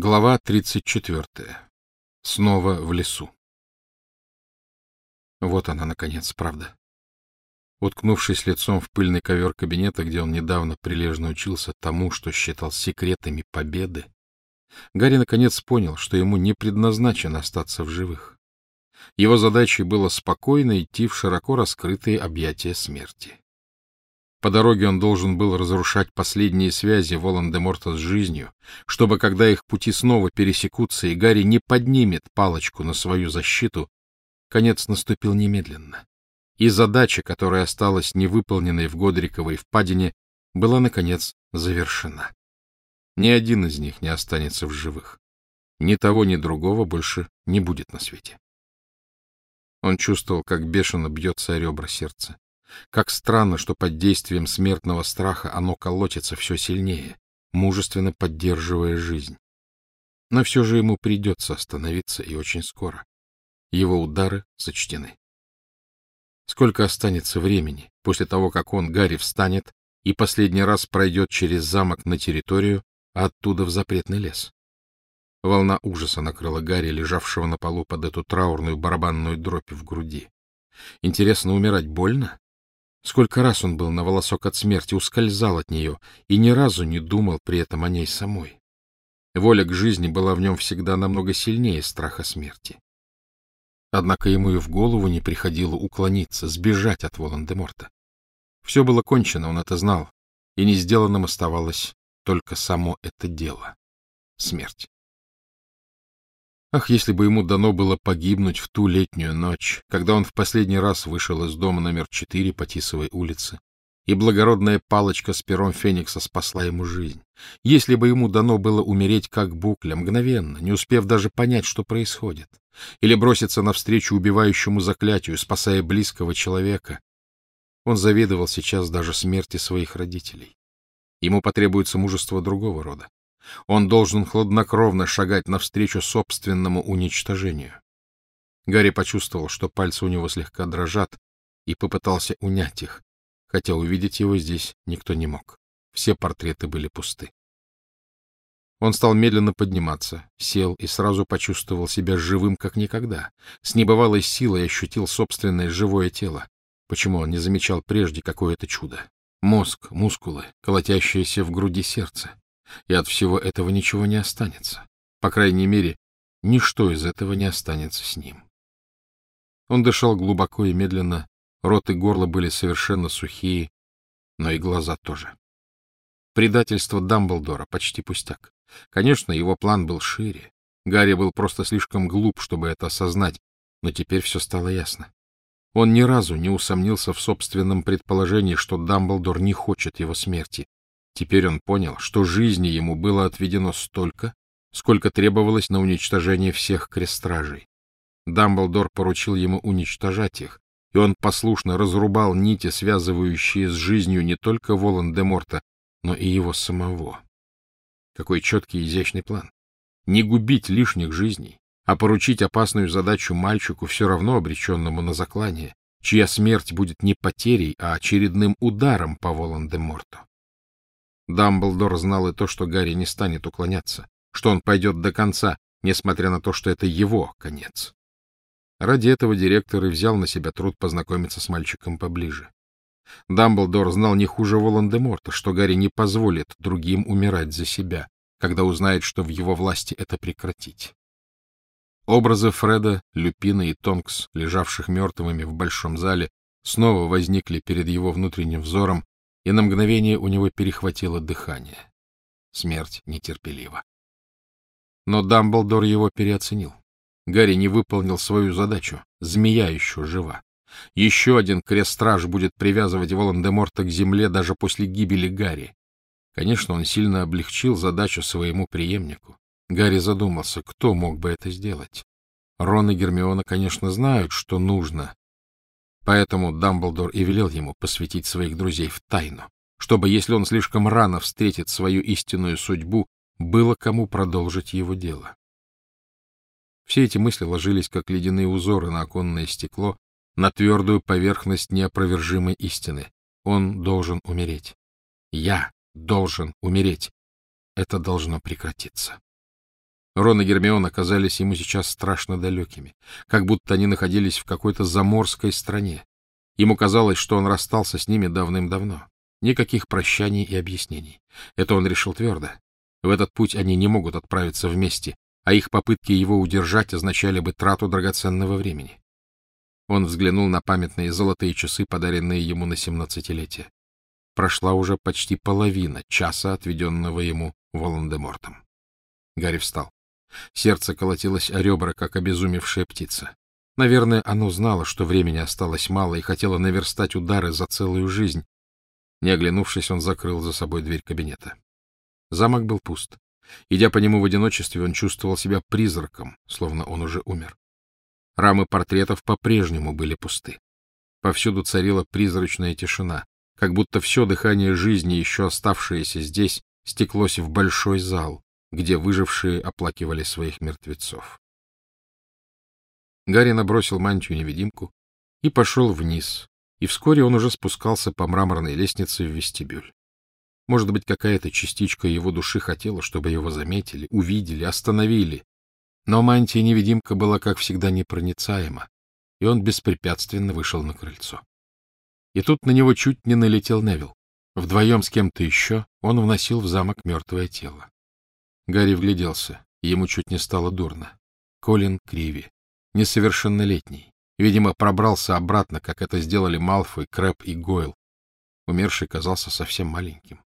Глава 34. Снова в лесу. Вот она, наконец, правда. Уткнувшись лицом в пыльный ковер кабинета, где он недавно прилежно учился тому, что считал секретами победы, Гарри наконец понял, что ему не предназначено остаться в живых. Его задачей было спокойно идти в широко раскрытые объятия смерти. По дороге он должен был разрушать последние связи Волан-де-Морта с жизнью, чтобы, когда их пути снова пересекутся и Гарри не поднимет палочку на свою защиту, конец наступил немедленно. И задача, которая осталась невыполненной в Годриковой впадине, была, наконец, завершена. Ни один из них не останется в живых. Ни того, ни другого больше не будет на свете. Он чувствовал, как бешено бьется ребра сердца. Как странно, что под действием смертного страха оно колотится все сильнее, мужественно поддерживая жизнь. Но все же ему придется остановиться, и очень скоро. Его удары сочтены. Сколько останется времени после того, как он, Гарри, встанет и последний раз пройдет через замок на территорию, а оттуда в запретный лес? Волна ужаса накрыла Гарри, лежавшего на полу под эту траурную барабанную дробь в груди. Интересно, умирать больно? Сколько раз он был на волосок от смерти, ускользал от нее и ни разу не думал при этом о ней самой. Воля к жизни была в нем всегда намного сильнее страха смерти. Однако ему и в голову не приходило уклониться, сбежать от Волан-де-Морта. Все было кончено, он это знал, и не сделанным оставалось только само это дело — смерть. Ах, если бы ему дано было погибнуть в ту летнюю ночь, когда он в последний раз вышел из дома номер четыре по Тисовой улице, и благородная палочка с пером Феникса спасла ему жизнь. Если бы ему дано было умереть как букля, мгновенно, не успев даже понять, что происходит, или броситься навстречу убивающему заклятию, спасая близкого человека, он завидовал сейчас даже смерти своих родителей. Ему потребуется мужество другого рода. Он должен хладнокровно шагать навстречу собственному уничтожению. Гарри почувствовал, что пальцы у него слегка дрожат, и попытался унять их, хотя увидеть его здесь никто не мог. Все портреты были пусты. Он стал медленно подниматься, сел и сразу почувствовал себя живым, как никогда. С небывалой силой ощутил собственное живое тело. Почему он не замечал прежде какое-то чудо? Мозг, мускулы, колотящееся в груди сердце и от всего этого ничего не останется. По крайней мере, ничто из этого не останется с ним. Он дышал глубоко и медленно, рот и горло были совершенно сухие, но и глаза тоже. Предательство Дамблдора почти пустяк. Конечно, его план был шире. Гарри был просто слишком глуп, чтобы это осознать, но теперь все стало ясно. Он ни разу не усомнился в собственном предположении, что Дамблдор не хочет его смерти, Теперь он понял, что жизни ему было отведено столько, сколько требовалось на уничтожение всех крестражей. Дамблдор поручил ему уничтожать их, и он послушно разрубал нити, связывающие с жизнью не только Волан-де-Морта, но и его самого. Какой четкий и изящный план. Не губить лишних жизней, а поручить опасную задачу мальчику, все равно обреченному на заклание, чья смерть будет не потерей, а очередным ударом по Волан-де-Морту. Дамблдор знал и то, что Гарри не станет уклоняться, что он пойдет до конца, несмотря на то, что это его конец. Ради этого директор и взял на себя труд познакомиться с мальчиком поближе. Дамблдор знал не хуже Волан-де-Морта, что Гарри не позволит другим умирать за себя, когда узнает, что в его власти это прекратить. Образы Фреда, Люпина и Тонкс, лежавших мертвыми в большом зале, снова возникли перед его внутренним взором, и на мгновение у него перехватило дыхание. Смерть нетерпелива. Но Дамблдор его переоценил. Гарри не выполнил свою задачу. Змея еще жива. Еще один крест-страж будет привязывать Волан-де-Морта к земле даже после гибели Гарри. Конечно, он сильно облегчил задачу своему преемнику. Гарри задумался, кто мог бы это сделать. Рон и Гермиона, конечно, знают, что нужно, Поэтому Дамблдор и велел ему посвятить своих друзей в тайну, чтобы, если он слишком рано встретит свою истинную судьбу, было кому продолжить его дело. Все эти мысли ложились, как ледяные узоры на оконное стекло, на твердую поверхность неопровержимой истины. Он должен умереть. Я должен умереть. Это должно прекратиться. Рон и Гермион оказались ему сейчас страшно далекими, как будто они находились в какой-то заморской стране. Ему казалось, что он расстался с ними давным-давно. Никаких прощаний и объяснений. Это он решил твердо. В этот путь они не могут отправиться вместе, а их попытки его удержать означали бы трату драгоценного времени. Он взглянул на памятные золотые часы, подаренные ему на семнадцатилетие. Прошла уже почти половина часа, отведенного ему Волан-де-Мортом. Гарри встал. Сердце колотилось о ребра, как обезумевшая птица. Наверное, оно знало, что времени осталось мало, и хотело наверстать удары за целую жизнь. Не оглянувшись, он закрыл за собой дверь кабинета. Замок был пуст. Идя по нему в одиночестве, он чувствовал себя призраком, словно он уже умер. Рамы портретов по-прежнему были пусты. Повсюду царила призрачная тишина, как будто все дыхание жизни, еще оставшееся здесь, стеклось в большой зал, где выжившие оплакивали своих мертвецов. Гарри набросил мантию-невидимку и пошел вниз, и вскоре он уже спускался по мраморной лестнице в вестибюль. Может быть, какая-то частичка его души хотела, чтобы его заметили, увидели, остановили. Но мантия-невидимка была, как всегда, непроницаема, и он беспрепятственно вышел на крыльцо. И тут на него чуть не налетел Невил. Вдвоем с кем-то еще он вносил в замок мертвое тело. Гарри вгляделся, ему чуть не стало дурно. Колин Криви, несовершеннолетний, видимо, пробрался обратно, как это сделали Малфой, Крэп и Гойл. Умерший казался совсем маленьким.